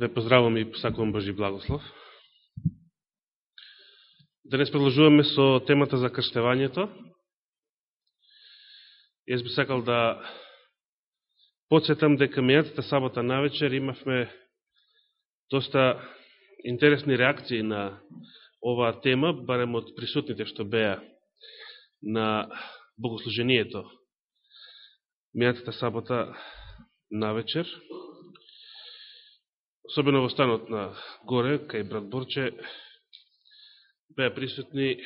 Да ја поздравам и посакувам Божи благослов. Денес продолжуваме со темата за крштевањето. Јас би сакал да подсетам дека мејатата сабота на вечер имавме доста интересни реакции на оваа тема, барем од присутните што беа на богослужението мејатата сабота на вечер особено во станот на горе, кај брат Борче, беа присутни,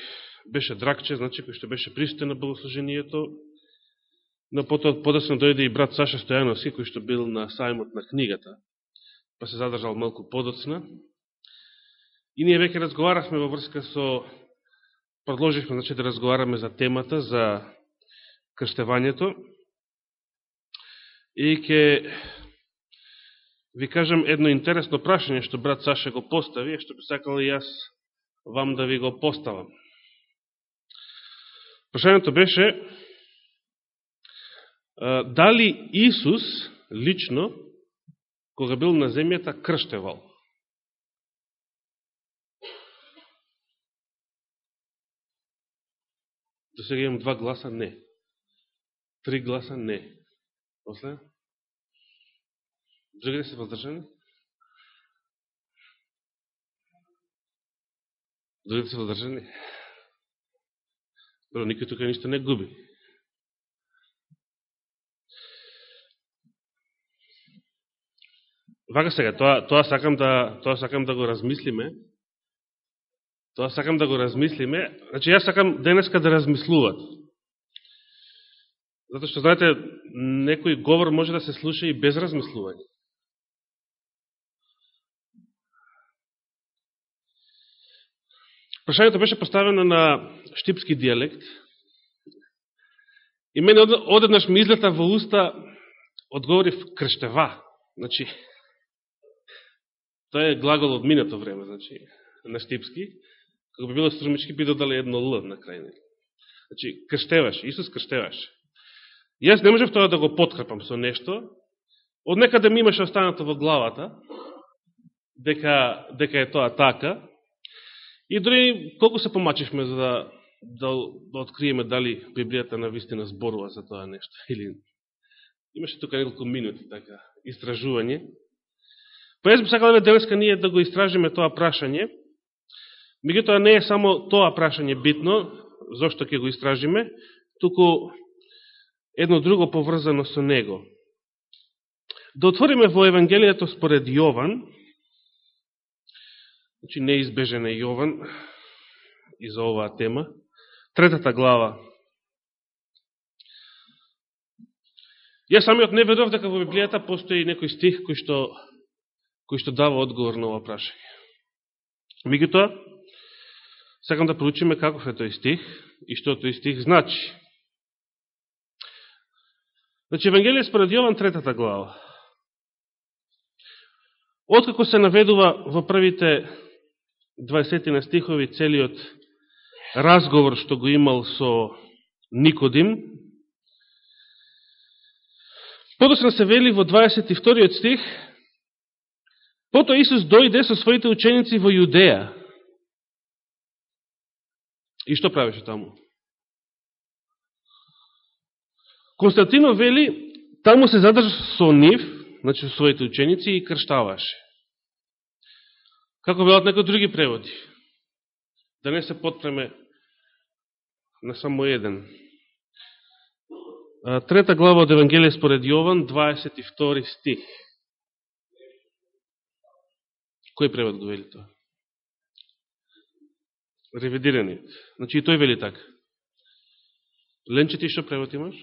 беше Дракче, значи, кој што беше присутен на богослужението, но потоа подосно дојде и брат Саша Стојановски, кој што бил на сајмот на книгата, па се задржал малку подоцна. И ние веќе разговаравме во врска со, продолжихме, значи, да разговараме за темата, за крштевањето, и ќе ви кажам едно интересно прашање што брат Саша го постави, што би сакал и јас вам да ви го поставам. Прашањето беше дали Исус лично, кога бил на земјата, крштевал? До сега имам два гласа не. Три гласа не. После? Други се воздржани? други се воздржани? Добро, никој тука ништо не губи. Вака сега, тоа, тоа, сакам да, тоа сакам да го размислиме. Тоа сакам да го размислиме. Значи, јас сакам денеска да размислуват. Затоа што, знаете, некој говор може да се слуша и без размислување. Прашањето беше поставено на штипски диалект. И мене одеднаш ми излета во уста одговорив крштева. Значи, тоа е глагол од минато време, значи, на штипски. Како би било струмички, би додали едно Л на крај. Значи, крштеваш, Исус крштеваш. Јас не можев тоа да го подкрепам со нешто. Од некаде ми имаше останато во главата, дека, дека е тоа така, И дори колку се помачивме за да, да, да откриеме дали Библијата на вистина зборува за тоа нешто. Или имаше тука неколку минути така истражување. Па јас би сакал да денеска ние да го истражиме тоа прашање. Меѓутоа не е само тоа прашање битно, зошто ќе го истражиме, туку едно друго поврзано со него. Да отвориме во Евангелието според Јован, Значи, неизбежен е Јован и за оваа тема. Третата глава. Ја самиот не ведов дека во Библијата постои некој стих кој што, кој што дава одговор на ова прашање. Меѓутоа, сакам да проучиме каков е тој стих и што тој стих значи. Значи, Евангелие според Јован, третата глава. Откако се наведува во првите 20 на стихови целиот разговор што го имал со Никодим. Подосна се вели во 22 стих, Пото Исус дојде со своите ученици во Јудеја. И што правеше таму? Константино вели, таму се задржа со нив, значи со своите ученици, и крштаваше. Како велат некои други преводи? Да не се потреме на само еден. Трета глава од Евангелие според Јован, 22 стих. Кој превод го вели тоа? Ревидирани. Значи и тој вели така. Ленче ти што превод имаш?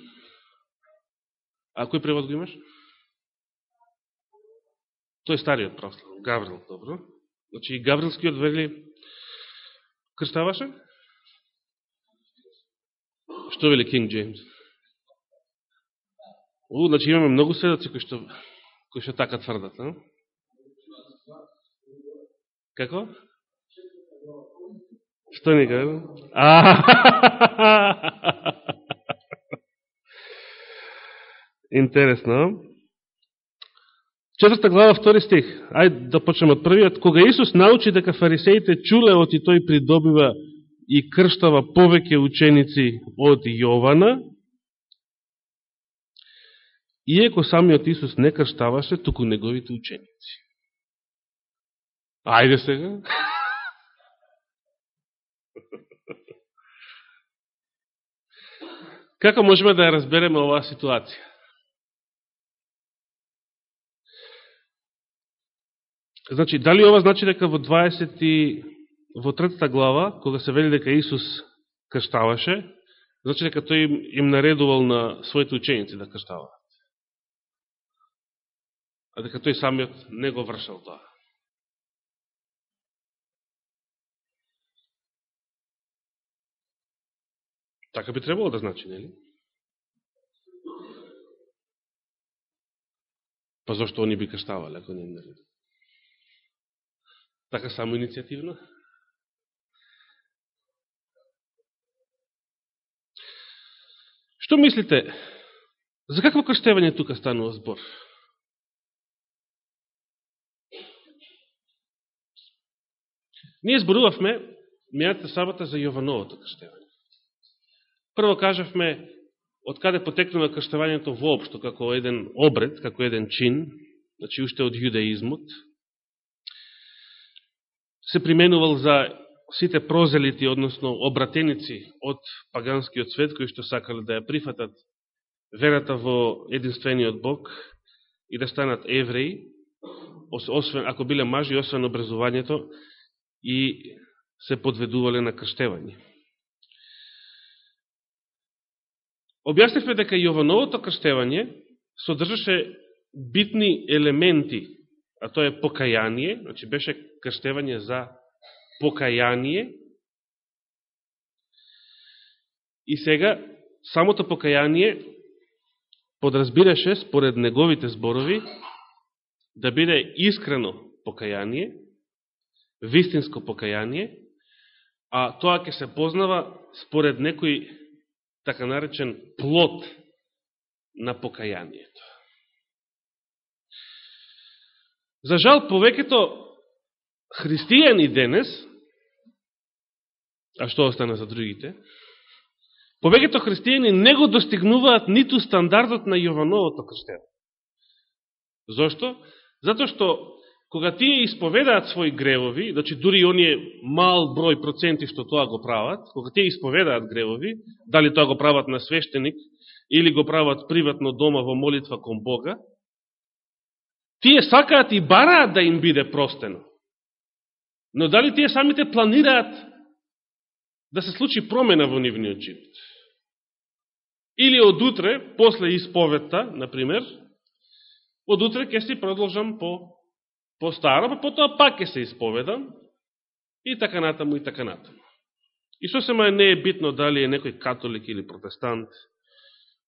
А кој превод го имаш? Тој е стариот православ. Гаврил, добро. Значи, Гаврилскиот вели крставаше? Што вели Кинг Джеймс? У, значи имаме многу следоци кои што, кои што така тврдат, не? Како? Што ни кажа? Интересно. Четврта глава, втори стих. Ајде да почнем од првиот. Кога Исус научи дека фарисеите чуле од и тој придобива и крштава повеќе ученици од Јована, иеко самиот Исус не крштаваше, туку неговите ученици. Ајде сега. Како можеме да ја разбереме оваа ситуација? Значи, дали ова значи дека во 20 во третата глава, кога се вели дека Исус крштаваше, значи дека тој им, им наредувал на своите ученици да крштаваат. А дека тој самиот не го вршал тоа. Така би требало да значи, нели? Па зашто они би крштавале, ако не им наредувал? Така само иницијативно. Што мислите? За какво крштевање тука станува збор? Ние зборувавме мејата сабота за Јовановото крштевање. Прво кажавме од каде потекнува крштевањето воопшто, како еден обред, како еден чин, значи уште од јудеизмот, се применувал за сите прозелити, односно обратеници од паганскиот свет, кои што сакале да ја прифатат верата во единствениот Бог и да станат евреи, освен, ако биле мажи, освен образувањето, и се подведувале на крштевање. Објаснивме дека Јовановото крштевање содржаше битни елементи а тоа е покаяние, значи беше крштевање за покаяние. И сега, самото покаяние подразбираше, според неговите зборови, да биде искрено покаяние, вистинско покаяние, а тоа ќе се познава според некој така наречен плод на покаянието. За жал, повеќето христијани денес, а што остана за другите, повеќето христијани не го достигнуваат ниту стандардот на Јовановото крштево. Зошто? Зато што кога тие исповедаат своји гревови, значи дури оние мал број проценти што тоа го прават, кога тие исповедаат гревови, дали тоа го прават на свештеник или го прават приватно дома во молитва кон Бога, Тие сакаат и бараат да им биде простено. Но дали тие самите планираат да се случи промена во нивниот живот? Или од утре, после исповетта, например, од утре ќе си продолжам по, по старо, па потоа пак ќе се исповедам, и така натаму, и така натаму. И сосема не е битно дали е некој католик или протестант,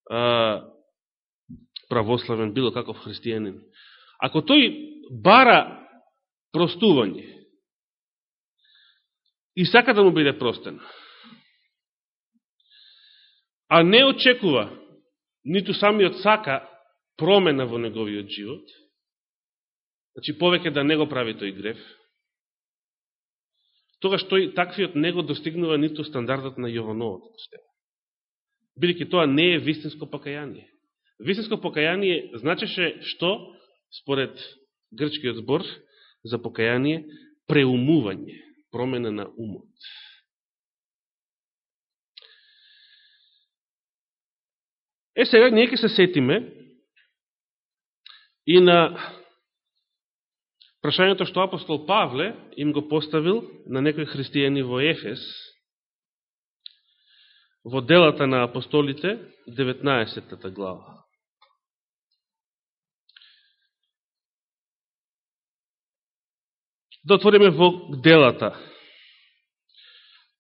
а, православен, било каков христијанин. Ако тој бара простување и сака да му биде простен, а не очекува, ниту самиот сака промена во неговиот живот, значи повеќе да не го прави тој греф, тогаш тој таквиот не го достигнува ниту стандардот на Јовановото стева. Бидеќи тоа не е вистинско покаяние. Вистинско покаяние значеше што? Според грчкиот збор за покаяние, преумување, промена на умот. Е, сега, ние ќе се сетиме и на прашањето што апостол Павле им го поставил на некои христијани во Ефес, во делата на апостолите, 19 глава. Да отвориме во делата.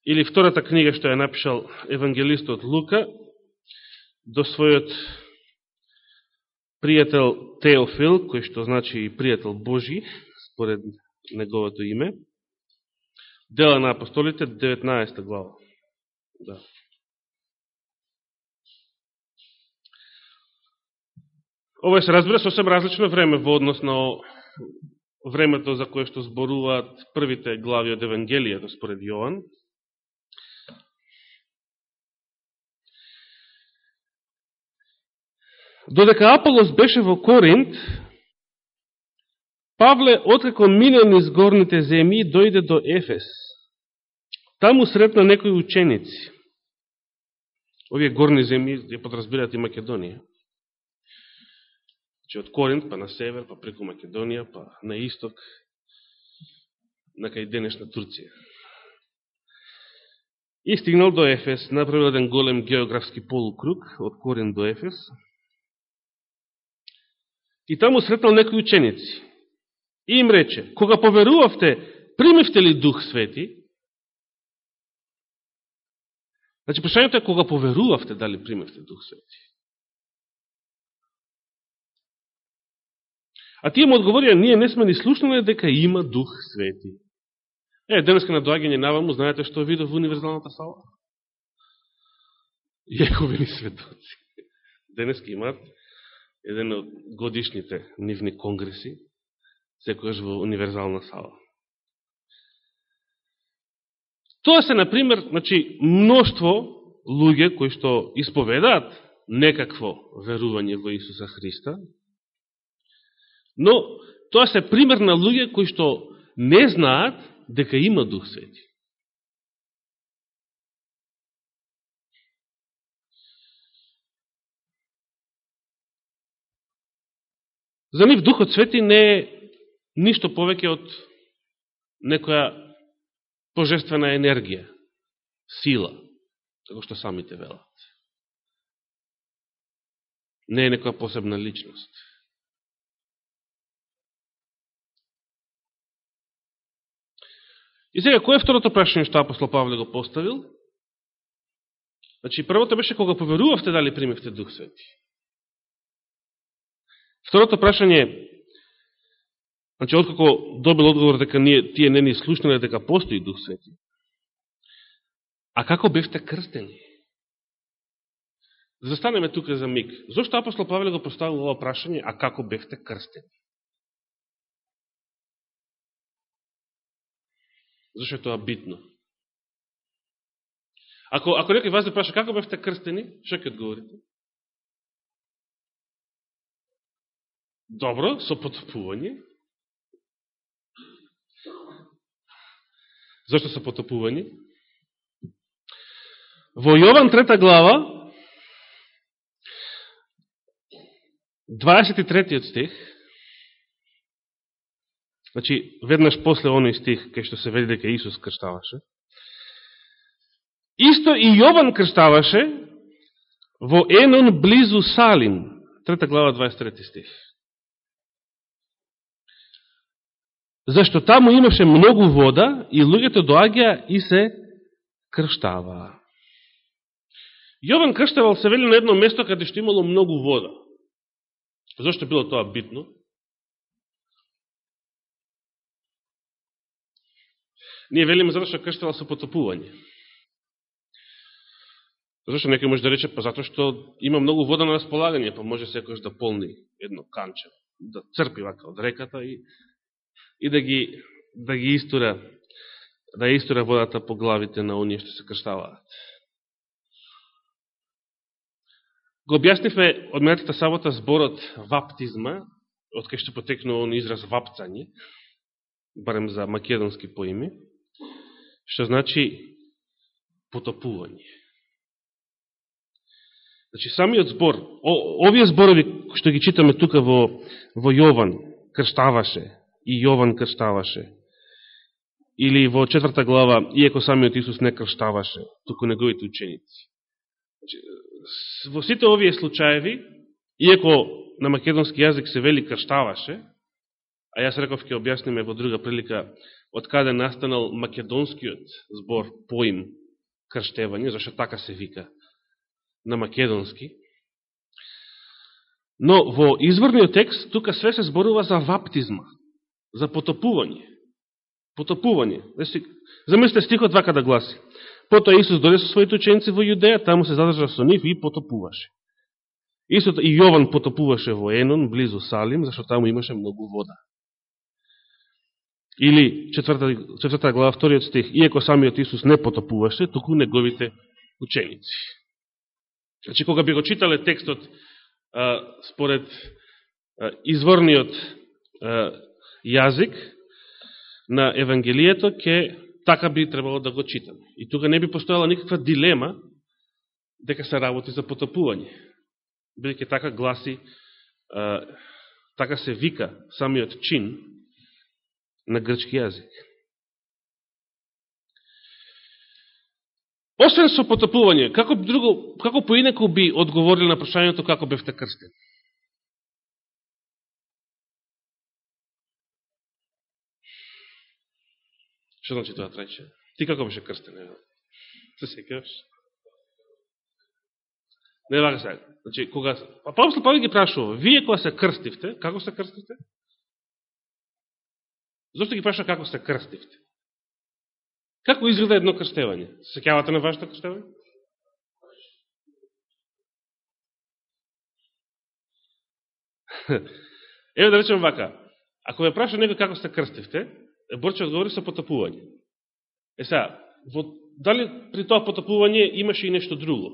Или втората книга што ја напишал евангелистот Лука до својот пријател Теофил, кој што значи и пријател Божи, според неговото име. Дела на апостолите, 19 глава. Да. Ова се разбира сосем различно време во однос на времето за кое што зборуваат првите глави од Евангелијето според Јован. Додека Аполос беше во Коринт, Павле, откако мине низ горните земји, дојде до Ефес. Таму сретна некои ученици. Овие горни земји ја подразбираат и Македонија. Че од Коринт, па на север, па преку Македонија, па на исток, на кај денешна Турција. И стигнал до Ефес, направил еден голем географски полукруг од Коринт до Ефес. И таму сретнал некои ученици. И им рече, кога поверувавте, примивте ли Дух Свети? Значи, прашањето е кога поверувавте, дали примивте Дух Свети? А тие му одговорија, ние не сме ни слушнали дека има Дух Свети. Е, денеска на доаѓање наваму, знаете што видов во универзалната сала? Јековени светоци. Денеска имаат еден од годишните нивни конгреси, секојаш во универзална сала. Тоа се, например, значи, мноштво луѓе кои што исповедаат некакво верување во Исуса Христа, Но, тоа се пример на луѓе кои што не знаат дека има Дух Свети. За нив Духот Свети не е ништо повеќе од некоја божествена енергија, сила, како што самите велат. Не е некоја посебна личност. И сега, кој е второто прашање што апостол Павле го поставил? Значи, првото беше кога поверувавте дали примевте Дух Свети. Второто прашање значи, откако добил одговор дека ние, тие не ни слушнале дека постои Дух Свети. А како бевте крстени? Застанеме тука за миг. Зошто апостол Павле го поставил ова прашање, а како бевте крстени? Зашто е тоа битно? Ако, ако некој вас да праша како бевте крстени, што ќе одговорите? Добро, со потопување. Зошто со потопување? Во Јован трета глава, 23 стих, Значи, веднаш после оној стих, кај што се веди дека Исус крштаваше, исто и Јован крштаваше во Енон близу Салим, трета глава 23 стих. Зашто таму имаше многу вода и луѓето доаѓа и се крштаваа. Јован крштавал се вели на едно место каде што имало многу вода. Зошто било тоа битно? Ние велиме затоа што крштава со потопување. Зашто некој може да рече, па затоа што има многу вода на располагање, па може секојаш да полни едно канче, да црпи вака од реката и, и да ги да ги истура да истура водата по главите на оние што се крштаваат. Го објаснивме од минатата сабота зборот ваптизма, од кај што потекнува он израз вапцање, барем за македонски поими што значи потопување. Значи, самиот збор, о, овие зборови што ги читаме тука во, во Јован, крштаваше, и Јован крштаваше, или во четврта глава, иеко самиот Исус не крштаваше, туку неговите ученици. Значи, во сите овие случаеви, иеко на македонски јазик се вели крштаваше, а јас реков ќе објасниме во друга прилика од каде настанал македонскиот збор поим крштевање, зашто така се вика на македонски. Но во изворниот текст, тука све се зборува за ваптизма, за потопување. Потопување. Значи, замислите стихот вака да гласи. Потоа Исус дојде со своите ученици во Јудеја, таму се задржа со нив и потопуваше. Истото и Јован потопуваше во Енон, близу Салим, зашто таму имаше многу вода. Или четврта, четврта глава, вториот стих, иеко самиот Исус не потопуваше, туку неговите ученици. Значи, кога би го читале текстот а, според а, изворниот а, јазик на Евангелието, ке така би требало да го читаме. И тука не би постојала никаква дилема дека се работи за потопување. Бидеќи така гласи, а, така се вика самиот чин на грчки јазик. Освен со потопување, како, друго, како поинеко би одговорили на прашањето како бевте крстен? Што значи тоа трајче? Ти како беше крстен? Се секаш? Не вака сега. Значи, кога... А па па ги прашува, вие кога се крстивте, како се крстивте? Зошто ги праша како се крстивте? Како изгледа едно крстевање? Секјавате на вашето крстевање? Еве да речем вака. Ако ме праша некој како се крстивте, Борче одговори со потопување. Е сега, во, дали при тоа потопување имаше и нешто друго?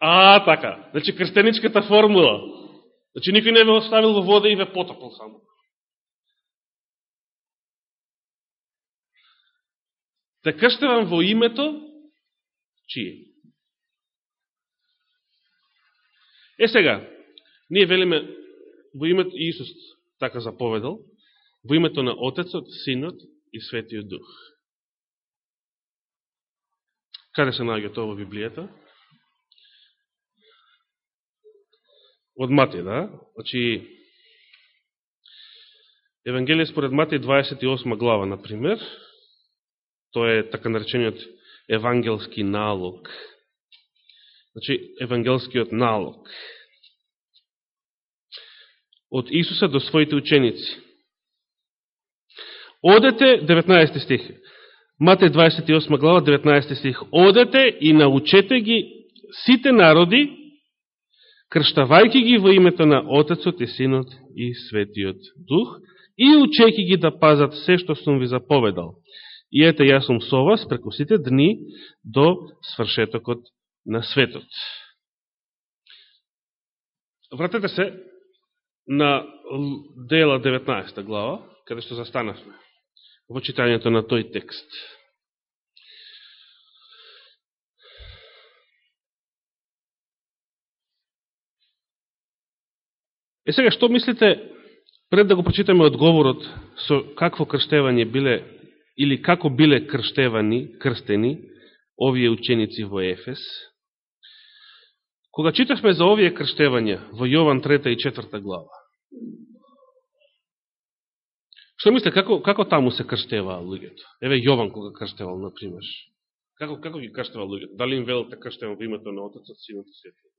А, така. Значи, крстеничката формула. Значи, никој не ве оставил во вода и ве потопил само. Така Те крштевам во името, чие? Е сега, ние велиме во името Иисус така заповедал, во името на Отецот, Синот и Светиот Дух. Каде се наѓа тоа во Библијата? Од Матеј, да? Значи, Евангелие според Матеј 28 глава, например, тоа е така наречениот евангелски налог. Значи, евангелскиот налог од Исуса до своите ученици. Одете, 19 стих, Матеј 28 глава, 19 стих, Одете и научете ги сите народи, крштавајки ги во името на Отецот и Синот и Светиот Дух, и учеки ги да пазат се што сум ви заповедал. И ете, јас сум со вас преку сите дни до свршетокот на светот. Вратете се на дела 19 глава, каде што застанавме во читањето на тој текст. Е сега, што мислите, пред да го прочитаме одговорот со какво крштевање биле, или како биле крштевани, крстени, овие ученици во Ефес, Кога читавме за овие крштевања во Јован 3 и 4 глава, што мисле, како, како таму се крштеваа луѓето? Еве Јован кога крштевал, например. Како, како ги крштевал луѓето? Дали им велите да крштевал во името на Отецот, Синот и Светиот?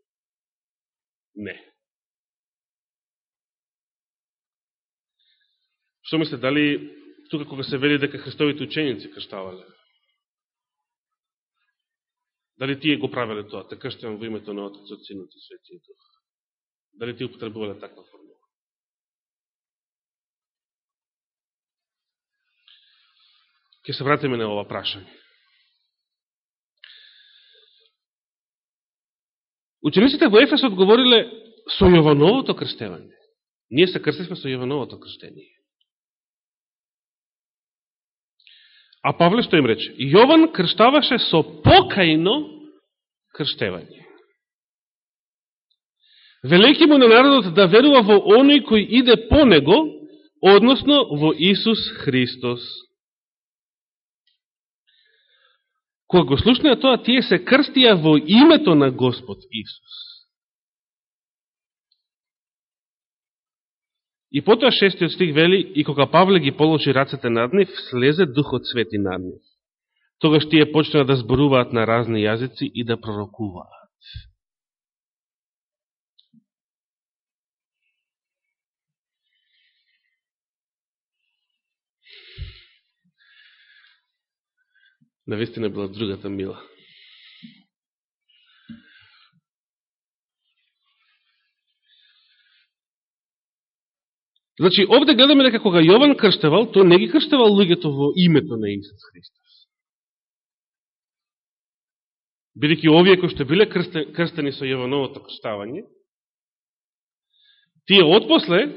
Не. Што мисле, дали тука кога се вели дека Христовите ученици крштавале? Дали тие го правеле тоа? Те што во името на Отецот, Синот и Светиот Дух. Дали тие употребувале таква формула? Ке се вратиме на ова прашање. Учениците во Ефес одговориле со Јовановото крштевање. Ние се крстивме со Јовановото крштение. А Павле што им рече? Јован крштаваше со покајно крштевање. Велики му на народот да верува во оној кој иде по него, односно во Исус Христос. Кога го слушнеа тоа, тие се крстија во името на Господ Исус. И потоа шестиот стих вели, и кога Павле ги положи рацете над нив, слезе Духот Свети над нив. Тогаш тие почнаа да зборуваат на разни јазици и да пророкуваат. Навистина била другата мила. Значи, овде гледаме дека кога Јован крштевал, тој не ги крштевал луѓето во името на Исус Христос. Бидеќи овие кои што биле крстени со Јовановото крштавање, тие отпосле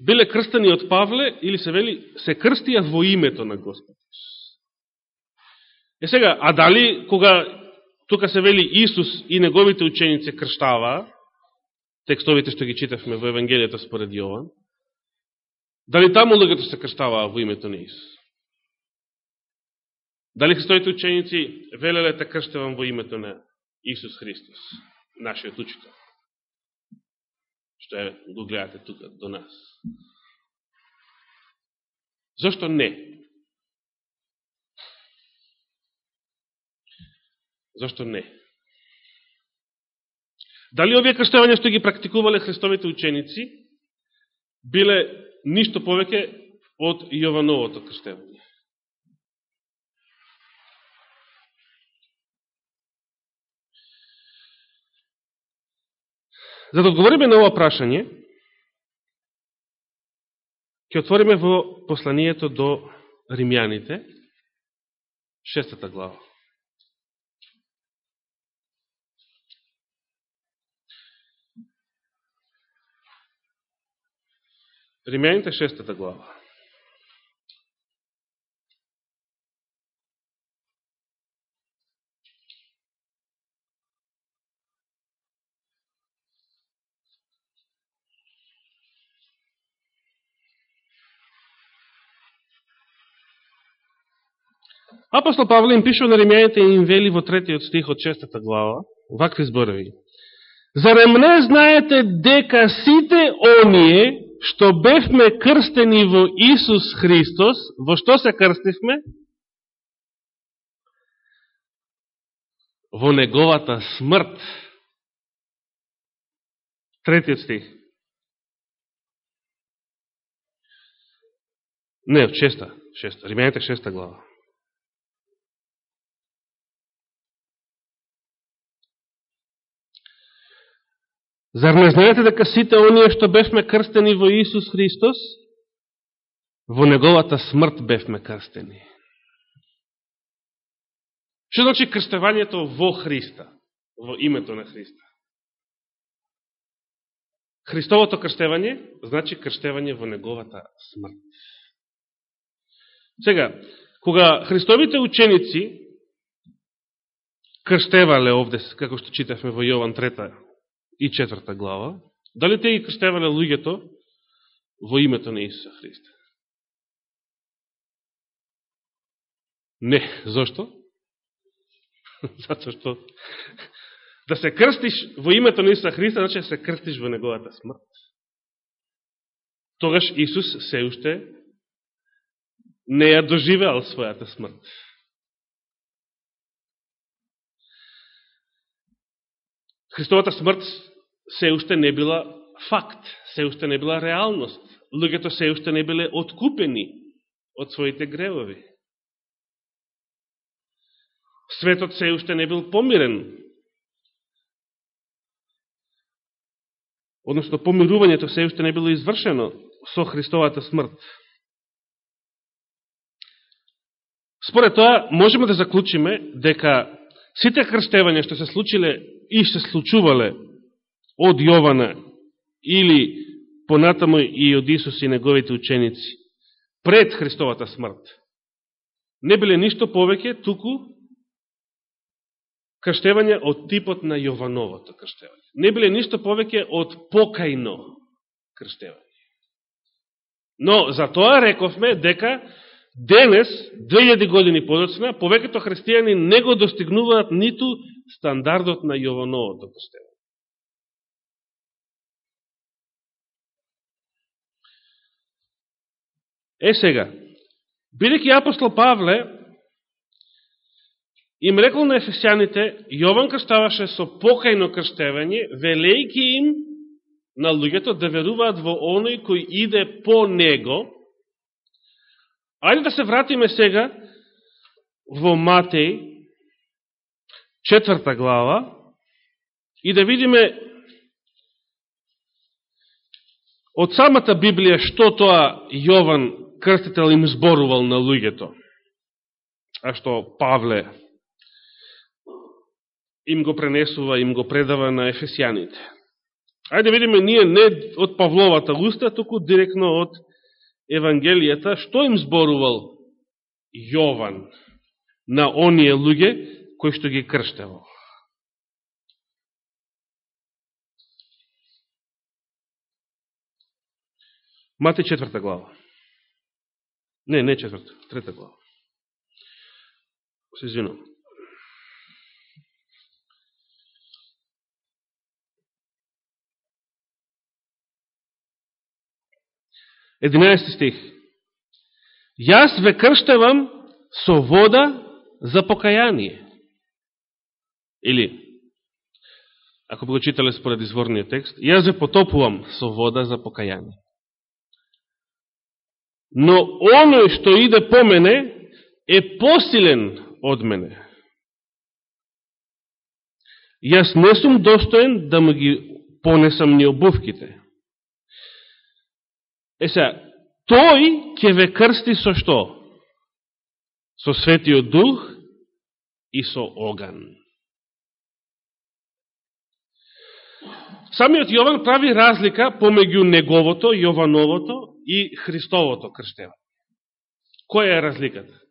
биле крстени од Павле или се вели се крстија во името на Господ. Е сега, а дали кога тука се вели Исус и неговите ученици крштаваа, текстовите што ги читавме во Евангелието според Јован, дали таму луѓето се крштаваа во името на Исус? Дали Христовите ученици велеле така те крштевам во името на Исус Христос, нашиот учител? Што е, го гледате тука до нас. Зошто не? Зошто не? Дали овие крштевања што ги практикувале Христовите ученици биле ништо повеќе од Јовановото крштевање? За да одговориме на ова прашање, ќе отвориме во посланието до римјаните, шестата глава. Римјаните шестата глава. Апостол Павле им пишува на римјаните и им вели во третиот стих од шестата глава, вакви зборови. Зарем не знаете дека сите оние што бевме крстени во Исус Христос, во што се крстивме? Во неговата смрт. Третиот стих. Не, шеста. шеста. Римјаните шеста глава. Зар не знаете дека сите оние што бевме крстени во Исус Христос, во Неговата смрт бевме крстени? Што значи крстевањето во Христа, во името на Христа? Христовото крштевање значи крштевање во Неговата смрт. Сега, кога Христовите ученици крштевале овде, како што читавме во Јован 3 и четврта глава, дали те ги крштевале луѓето во името на Исуса Христа? Не. Зошто? Зато што да се крстиш во името на Исуса Христа, значи да се крстиш во Неговата смрт. Тогаш Исус се уште не ја доживеал својата смрт. Христовата смрт се уште не била факт, се уште не била реалност. Луѓето се уште не биле откупени од своите гревови. Светот се уште не бил помирен. Односно, помирувањето се уште не било извршено со Христовата смрт. Според тоа, можеме да заклучиме дека сите крштевања што се случиле и се случувале од Јована или понатаму и од Исус и неговите ученици пред Христовата смрт, не биле ништо повеќе, туку крштевање од типот на Јовановото крштевање. Не биле ништо повеќе од покајно крштевање. Но за тоа рековме дека денес, 2000 години подоцна, повеќето христијани не го достигнуваат ниту стандардот на Јовановото крштевање. Е сега, бидеќи апостол Павле им рекол на ефесјаните, Јован крштаваше со покајно крштевање, велејки им на луѓето да веруваат во оној кој иде по него. Ајде да се вратиме сега во Матеј, четврта глава, и да видиме од самата Библија што тоа Јован Крстител им зборувал на луѓето, а што Павле им го пренесува, им го предава на ефесијаните. Ајде видиме ние не од Павловата уста, туку директно од Евангелијата, што им зборувал Јован на оние луѓе кој што ги крштевал. Мате четврта глава. Не, не четврта, трета глава. Се извинам. Единаести стих. Јас ве крштевам со вода за покаяние. Или, ако го читале според изворниот текст, јас ве потопувам со вода за покаяние. Но оној што иде по мене е посилен од мене. Јас не сум достоен да му ги понесам ни обувките. Е сега, тој ќе ве крсти со што? Со светиот дух и со оган. Самиот Јован прави разлика помеѓу неговото, Јовановото и Христовото крштево. Која е разликата?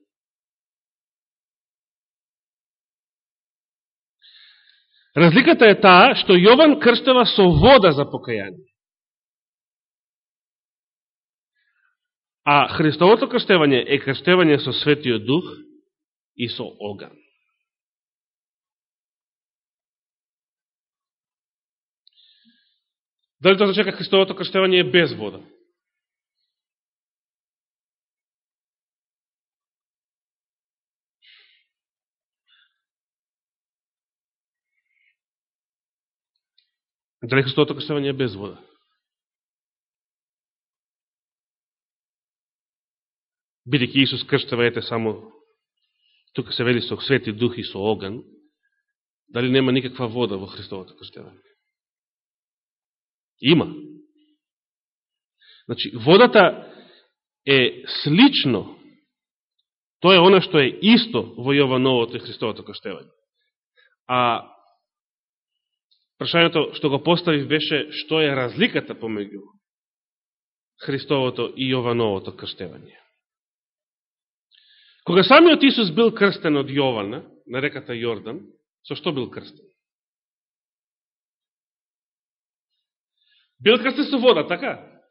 Разликата е таа што Јован крштева со вода за покаяние. А Христовото крштевање е крштевање со Светиот Дух и со оган. Дали тоа зачека Христовото крштевање е без вода? Дали Христовото крштевање е без вода? Бидеќи Исус крштева ете само тука се вели со свети дух и со оган, дали нема никаква вода во Христовото крштевање? Има. Значи, водата е слично, тоа е она што е исто во Јовановото и Христовото крштевање. А Прашањето што го поставив беше што е разликата помеѓу Христовото и Јовановото крштевање. Кога самиот Исус бил крстен од Јована на реката Јордан, со што бил крстен? Бил крстен со вода, така?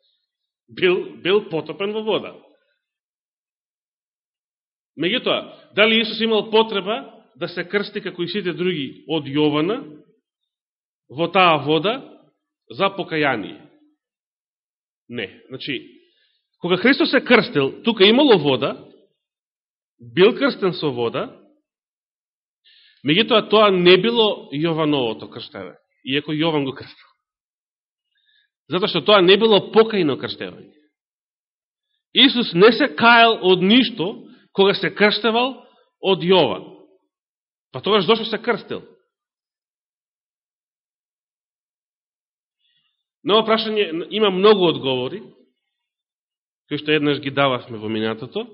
Бил, бил потопен во вода. Меѓутоа, дали Исус имал потреба да се крсти како и сите други од Јована, во таа вода за покаяние. Не. Значи, кога Христос се крстил, тука имало вода, бил крстен со вода, меѓутоа тоа не било Јовановото крштеве, иако Јован го крстил. Затоа што тоа не било покајно крштевање. Исус не се кајал од ништо кога се крштевал од Јован. Па тогаш зашто се крстил? На ова прашање има многу одговори, кои што еднаш ги дававме во минатото.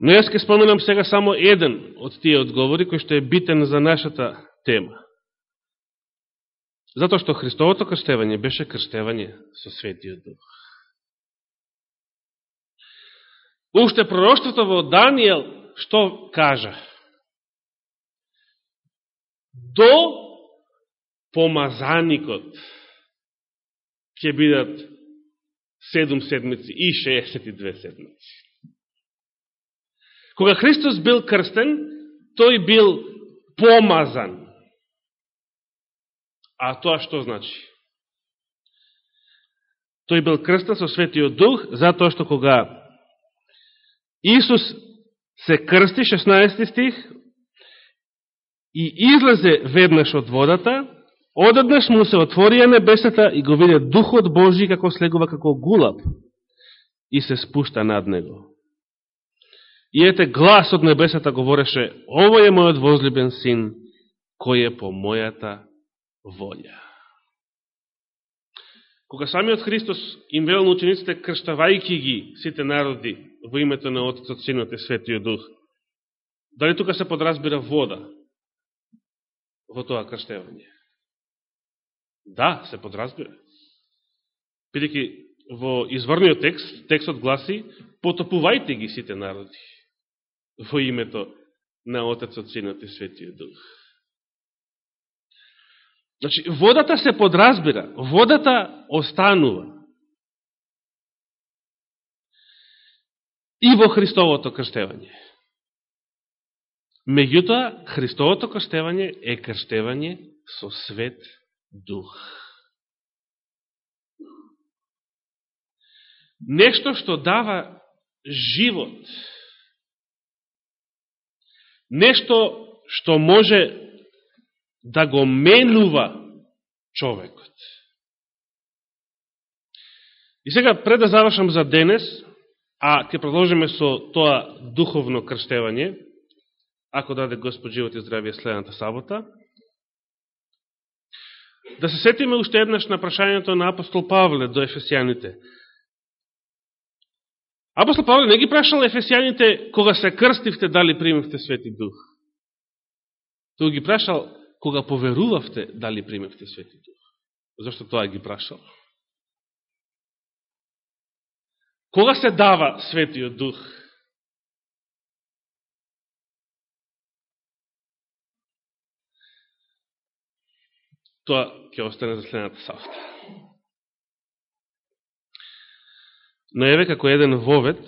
Но јас ке споменам сега само еден од тие одговори, кој што е битен за нашата тема. Затоа што Христовото крштевање беше крштевање со Светиот Дух. Уште пророштвото во Данијел што кажа? До помазаникот ќе бидат 7 седмици и 62 седмици. Кога Христос бил крстен, тој бил помазан. А тоа што значи? Тој бил крстен со Светиот Дух, затоа што кога Исус се крсти, 16 стих, и излезе веднаш од водата, Одеднаш му се отворија небесата и го виде Духот Божи како слегува како гулаб и се спушта над него. И ете глас од небесата говореше, овој е мојот возлюбен син, кој е по мојата волја. Кога самиот Христос им вел на учениците, крштавајки ги сите народи во името на Отецот, Синот и Светиот Дух, дали тука се подразбира вода во тоа крштевање? Да, се подразбира. Бидеќи во изворниот текст, текстот гласи, потопувајте ги сите народи во името на Отецот, Синот и Светиот Дух. Значи, водата се подразбира, водата останува. И во Христовото крштевање. Меѓутоа, Христовото крштевање е крштевање со свет дух. Нешто што дава живот. Нешто што може да го менува човекот. И сега, пред да завршам за денес, а ќе продолжиме со тоа духовно крштевање, ако даде Господ живот и здравие следната сабота, да се сетиме уште еднаш на прашањето на апостол Павле до ефесијаните. Апостол Павле не ги прашал ефесијаните кога се крстивте дали примивте Свети Дух. Тој ги прашал кога поверувавте дали примевте Свети Дух. Зошто тоа ги прашал? Кога се дава Светиот Дух? Тоа ќе остане за следната сафта. Но еве како еден вовет,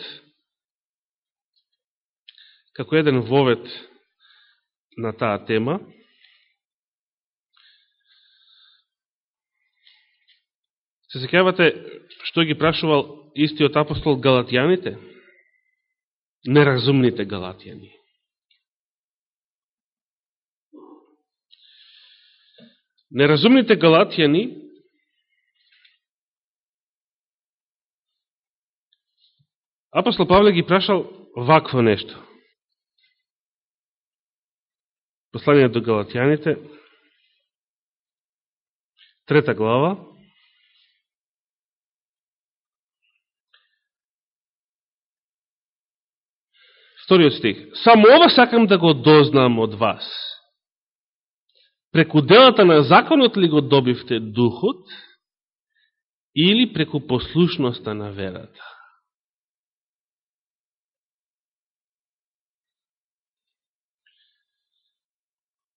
како еден вовет на таа тема, Се секјавате што ги прашувал истиот апостол галатијаните? Неразумните галатијани. Неразумните галатијани апостол Павле ги прашал вакво нешто. Послание до галатијаните, трета глава, Вториот стих. Само ова сакам да го дознам од вас. Преку делата на законот ли го добивте духот или преку послушноста на верата?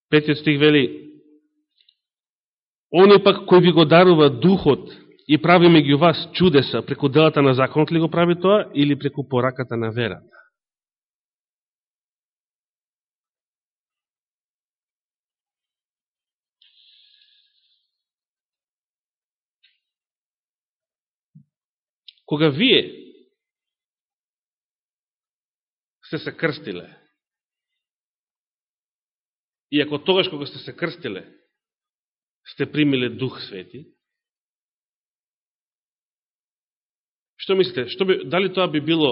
Петиот стих вели Оне пак кој ви го дарува духот и прави меѓу вас чудеса, преку делата на законот ли го прави тоа или преку пораката на верата? Кога вие сте се крстиле, и ако тогаш кога сте се крстиле, сте примиле Дух Свети, што мислите, што би, дали тоа би било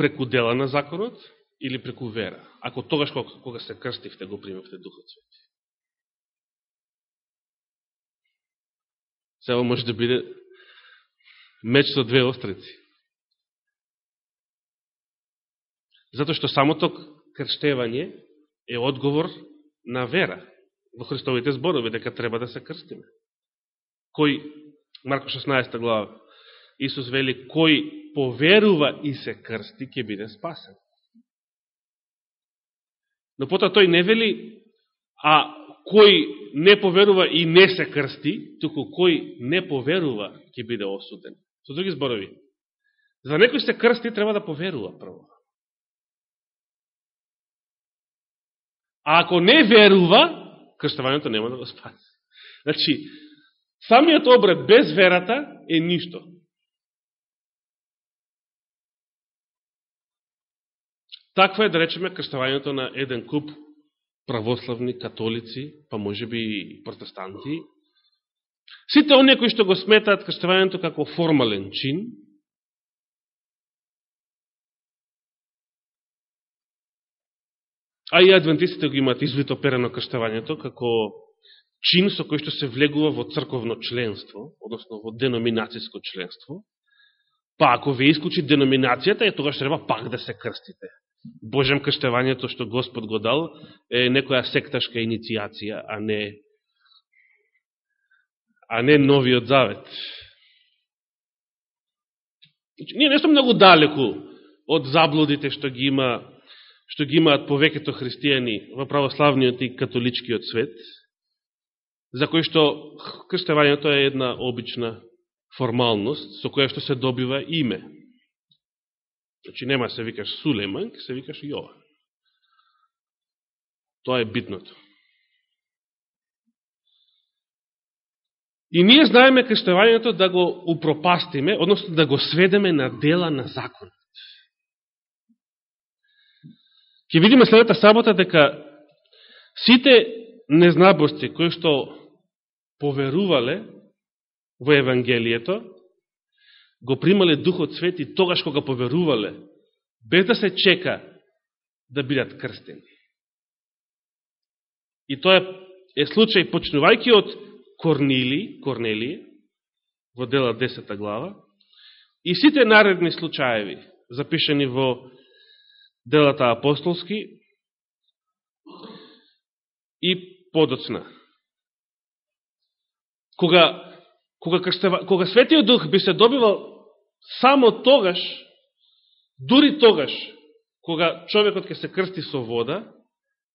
преку дела на законот или преку вера? Ако тогаш кога, кога се крстивте го примивте Духот Свети. Сега може да биде меч со две острици. Зато што самото крштевање е одговор на вера во Христовите зборови, дека треба да се крстиме. Кој, Марко 16 глава, Исус вели, кој поверува и се крсти, ќе биде спасен. Но потоа тој не вели, а кој не поверува и не се крсти, туку кој не поверува ќе биде осуден. Со други зборови, за некој се крсти треба да поверува прво. А ако не верува, крштавањето нема да го спаси. Значи, самиот обред без верата е ништо. Таква е, да речеме, крштавањето на еден куп православни католици, па може би и протестанти, Сите оние кои што го сметаат крштевањето како формален чин, а и адвентистите го имаат извито перено крштевањето како чин со кој што се влегува во црковно членство, односно во деноминацијско членство, па ако ве исклучи деноминацијата, е тогаш треба пак да се крстите. Божем крштевањето што Господ го дал е некоја секташка иницијација, а не а не новиот завет. Значи, ние не сме многу далеку од заблудите што ги има што ги имаат повеќето христијани во православниот и католичкиот свет, за кој што крштевањето е една обична формалност со која што се добива име. Значи нема се викаш Сулеман, се викаш Јован. Тоа е битното. И ние знаеме крштевањето да го упропастиме, односно да го сведеме на дела на законот. Ке видиме следата сабота дека сите незнаборци кои што поверувале во Евангелието, го примале Духот Свети тогаш кога поверувале, без да се чека да бидат крстени. И тоа е случај почнувајќи од Корнили, Корнелие, во дела 10 глава, и сите наредни случаеви, запишени во делата апостолски, и подоцна. Кога кога, крстева, кога Светиот Дух би се добивал само тогаш, дури тогаш, кога човекот ќе се крсти со вода,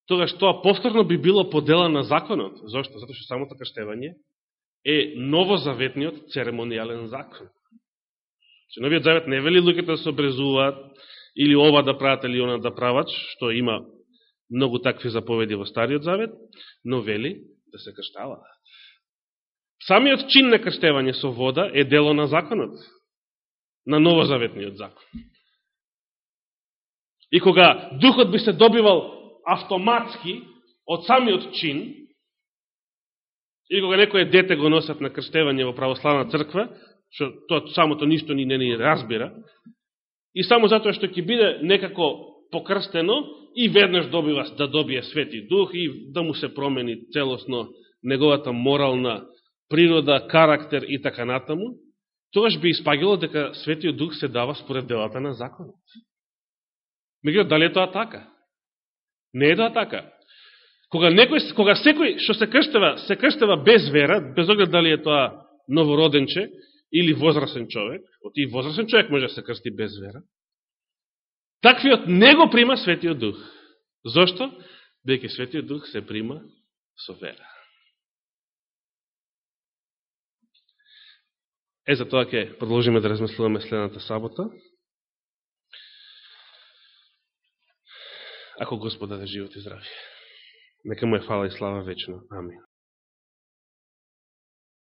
тогаш тоа повторно би било подела на законот. Зошто? Зато што самото крштевање е новозаветниот церемонијален закон. Че новиот завет не вели луѓето да се обрезуваат или ова да прават или она да прават, што има многу такви заповеди во Стариот завет, но вели да се крштаваат. Самиот чин на крштевање со вода е дело на законот, на новозаветниот закон. И кога духот би се добивал автоматски од самиот чин, и кога некој дете го носат на крстевање во православна црква, што тоа самото ништо ни не ни разбира, и само затоа што ќе биде некако покрстено и веднаш добива да добие свети дух и да му се промени целосно неговата морална природа, карактер и така натаму, тогаш би испагило дека Светиот Дух се дава според делата на законот. Меѓу, дали е тоа така? Не е тоа така. Кога, некој, кога секој што се крштева, се крштева без вера, без оглед дали е тоа новороденче или возрастен човек, от и возрастен човек може да се крсти без вера, таквиот не го прима Светиот Дух. Зошто? Бејќи Светиот Дух се прима со вера. Е, за тоа ќе продолжиме да размислуваме следната сабота. Ако Господа да живот и здравје. Нека му е фала и слава вечно. Амин.